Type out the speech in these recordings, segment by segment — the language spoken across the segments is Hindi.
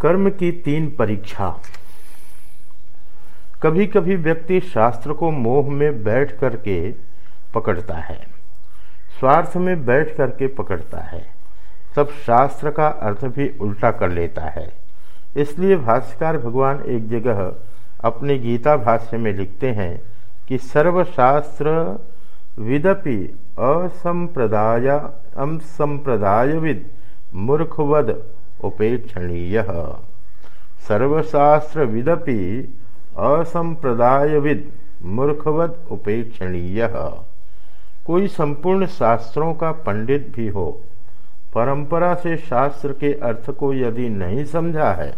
कर्म की तीन परीक्षा। कभी कभी व्यक्ति शास्त्र को मोह में बैठ करके पकड़ता है। स्वार्थ में बैठ करके पकड़ता है। तब शास्त्र का अर्थ भी उल्टा कर लेता है। इसलिए भाष्यकार भगवान एक जगह अपने गीता भाष्य में लिखते हैं कि सर्वशास्त्र विदपि असंप्रदाय असंप्रदायविद मूर्खवद उपेक्षणीय। सर्वशास्त्र विदपि असंप्रदायविद मूर्खवद उपेक्षणीय। कोई संपूर्ण शास्त्रों का पंडित भी हो, परंपरा से शास्त्र के अर्थ को यदि नहीं समझा है,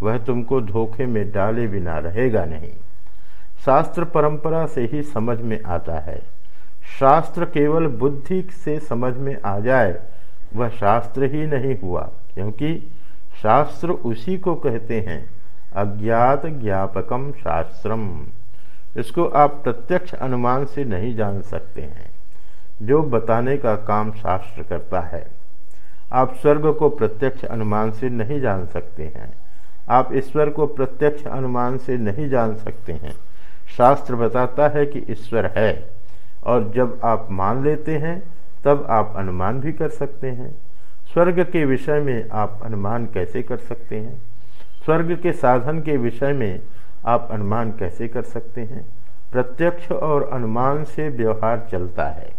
वह तुमको धोखे में डाले बिना रहेगा नहीं। शास्त्र परंपरा से ही समझ में आता है। शास्त्र केवल बुद्धि से समझ में आ जाए, वह शास्त्र ही नहीं हुआ। क्योंकि शास्त्र उसी को कहते हैं, अज्ञात ज्ञापकम शास्त्रम। इसको आप प्रत्यक्ष अनुमान से नहीं जान सकते हैं, जो बताने का काम शास्त्र करता है। आप स्वर्ग को प्रत्यक्ष अनुमान से नहीं जान सकते हैं, आप ईश्वर को प्रत्यक्ष अनुमान से नहीं जान सकते हैं। शास्त्र बताता है कि ईश्वर है, और जब आप मान लेते हैं, तब आप अनुमान भी कर सकते हैं। स्वर्ग के विषय में आप अनुमान कैसे कर सकते हैं? स्वर्ग के साधन के विषय में आप अनुमान कैसे कर सकते हैं? प्रत्यक्ष और अनुमान से व्यवहार चलता है।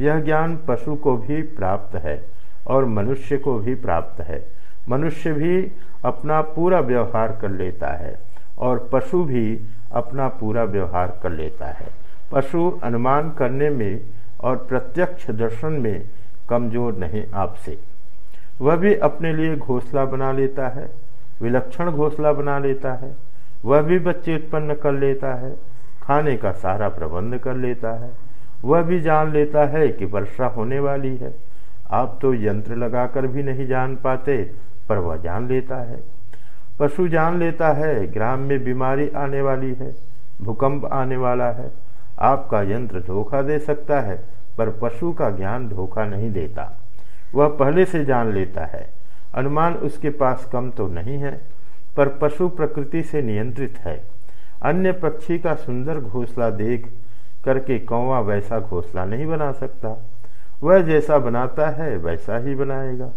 यह ज्ञान पशु को भी प्राप्त है और मनुष्य को भी प्राप्त है। मनुष्य भी अपना पूरा व्यवहार कर लेता है और पशु भी अपना पूरा व्यवहार कर लेता है। पशु अनुमान करने में और प्रत्यक्ष दर्शन में कमज़ोर नहीं आपसे। वह भी अपने लिए घोसला बना लेता है, विलक्षण घोसला बना लेता है, वह भी बच्चे उत्पन्न कर लेता है, खाने का सारा प्रबंध कर लेता है। वह भी जान लेता है कि वर्षा होने वाली है। आप तो यंत्र लगाकर भी नहीं जान पाते, पर वह जान लेता है। पशु जान लेता है, ग्राम में बीमारी आने वाली है, भूकंप आने वाला है। आपका यंत्र धोखा दे सकता है, पर पशु का ज्ञान धोखा नहीं देता। वह पहले से जान लेता है। अनुमान उसके पास कम तो नहीं है, पर पशु प्रकृति से नियंत्रित है। अन्य पक्षी का सुंदर घोंसला देख करके कौवा वैसा घोंसला नहीं बना सकता। वह जैसा बनाता है, वैसा ही बनाएगा।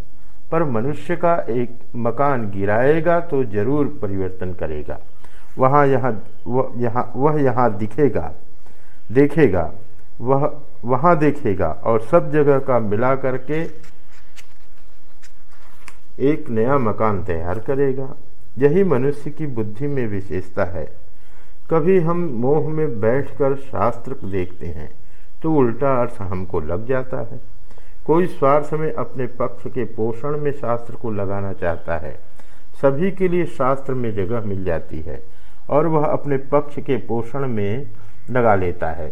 पर मनुष्य का एक मकान गिराएगा तो ज़रूर परिवर्तन करेगा। वहाँ यहाँ यहाँ, वह यहाँ दिखेगा, देखेगा, वह, वहाँ देखेगा और सब जगह का मिला करके एक नया मकान तैयार करेगा। यही मनुष्य की बुद्धि में विशेषता है। कभी हम मोह में बैठकर शास्त्र देखते हैं तो उल्टा अर्थ हमको लग जाता है। कोई स्वार्थ में अपने पक्ष के पोषण में शास्त्र को लगाना चाहता है, सभी के लिए शास्त्र में जगह मिल जाती है और वह अपने पक्ष के पोषण में लगा लेता है।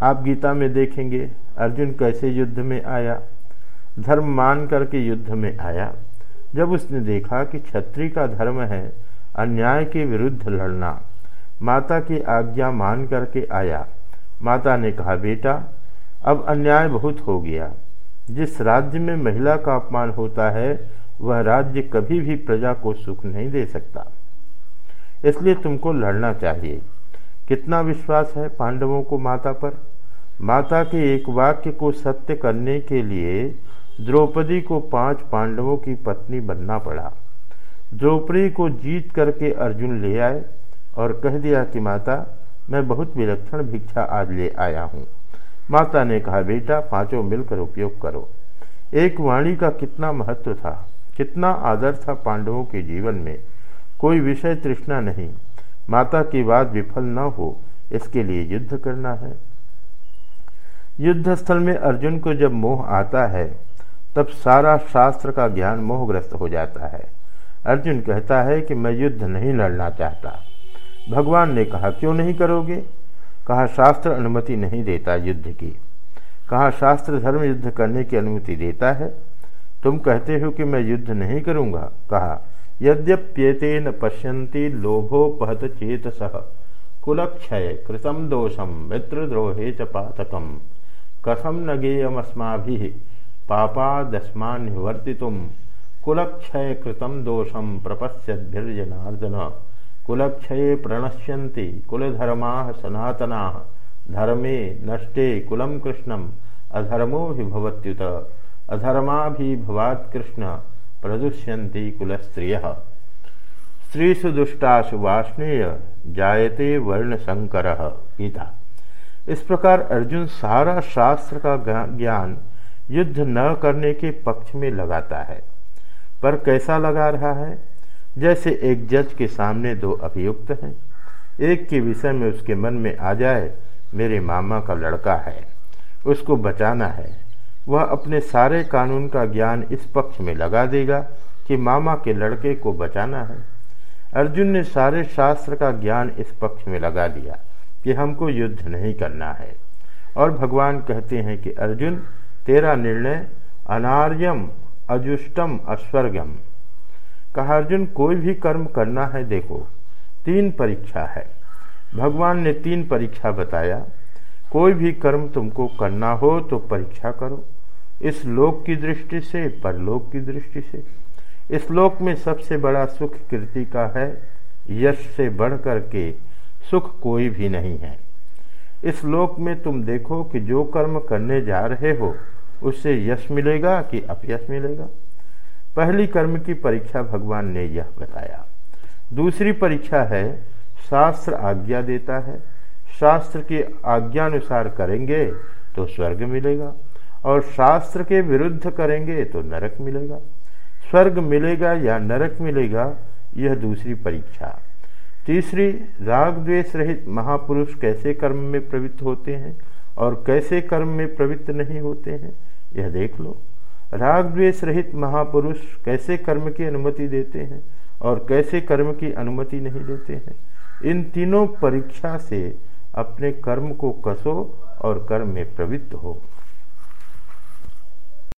आप गीता में देखेंगे, अर्जुन कैसे युद्ध में आया? धर्म मान करके युद्ध में आया। जब उसने देखा कि छत्री का धर्म है, अन्याय के विरुद्ध लड़ना, माता की आज्ञा मान करके आया। माता ने कहा, बेटा, अब अन्याय बहुत हो गया। जिस राज्य में महिला का अपमान होता है, वह राज्य कभी भी प्रजा को सुख नहीं दे सकता। इसलिए तुमको लड़ना चाहिए। कितना विश्वास है पांडवों को माता पर? माता के एक वाक्य को सत्य करने के लिए द्रौपदी को पाँच पांडवों की पत्नी बनना पड़ा। द्रौपदी को जीत करके अर्जुन ले आए और कह दिया कि, माता, मैं बहुत विलक्षण भिक्षा आज ले आया हूँ। माता ने कहा, बेटा, पाँचों मिलकर उपयोग करो। एक वाणी का कितना महत्व था, कितना आदर था पांडवों के जीवन में। कोई विषय तृष्णा नहीं। माता की बात विफल न हो, इसके लिए युद्ध करना है। युद्ध स्थल में अर्जुन को जब मोह आता है तब सारा शास्त्र का ज्ञान मोहग्रस्त हो जाता है। अर्जुन कहता है कि मैं युद्ध नहीं लड़ना चाहता। भगवान ने कहा, क्यों नहीं करोगे? कहा, शास्त्र अनुमति नहीं देता युद्ध की। कहा, शास्त्र धर्म युद्ध करने की अनुमति देता है। तुम कहते हो कि मैं युद्ध नहीं करूँगा। कहा, यद्यप्येतेन पश्यन्ति लोभोपहत चेत सह कुलक्षय कृतम दोषम मित्रद्रोहे च पातकम। कथम न गेयमस्मा पापादस्मान्वर्ति कुलक्षय कृतम दोषम प्रपश्यद्भिर्जनार्दन। कुलक्षये प्रणश्यन्ति, कुलधर्मा सनातना। धर्मे नष्टे कुलम कृष्णम। अधर्मो भी भवत्युत अधर्मा भी भवात् कृष्ण। प्रदुष्यन्ति कुलस्त्रिय। स्त्रीसु दुष्टासु वाष्णेय जायते वर्ण संकर गीता। इस प्रकार अर्जुन सारा शास्त्र का ज्ञान युद्ध न करने के पक्ष में लगाता है। पर कैसा लगा रहा है? जैसे एक जज के सामने दो अभियुक्त हैं। एक के विषय में उसके मन में आ जाए, मेरे मामा का लड़का है। उसको बचाना है। वह अपने सारे कानून का ज्ञान इस पक्ष में लगा देगा कि मामा के लड़के को बचाना है। अर्जुन ने सारे शास्त्र का ज्ञान इस पक्ष में लगा दिया कि हमको युद्ध नहीं करना है। और भगवान कहते हैं कि अर्जुन तेरा निर्णय अनार्यम, अजुष्टम, अस्वर्गम। कहा, अर्जुन, कोई भी कर्म करना है, देखो, तीन परीक्षा है। भगवान ने तीन परीक्षा बताया, कोई भी कर्म तुमको करना हो तो परीक्षा करो। इस लोक की दृष्टि से, परलोक की दृष्टि से। इस लोक में सबसे बड़ा सुख कृति का है, यश से बढ़ कर के सुख कोई भी नहीं है। इस लोक में तुम देखो कि जो कर्म करने जा रहे हो उससे यश मिलेगा कि अपयश मिलेगा? पहली कर्म की परीक्षा भगवान ने यह बताया। दूसरी परीक्षा है, शास्त्र आज्ञा देता है। शास्त्र की आज्ञानुसार करेंगे तो स्वर्ग मिलेगा और शास्त्र के विरुद्ध करेंगे तो नरक मिलेगा। स्वर्ग मिलेगा या नरक मिलेगा, यह दूसरी परीक्षा। तीसरी राग द्वेष रहित महापुरुष कैसे कर्म में प्रवृत्त होते हैं और कैसे कर्म में प्रवृत्त नहीं होते हैं? यह देख लो। राग द्वेष रहित महापुरुष कैसे कर्म की अनुमति देते हैं और कैसे कर्म की अनुमति नहीं देते हैं? इन तीनों परीक्षा से अपने कर्म को कसो और कर्म में प्रवृत्त हो।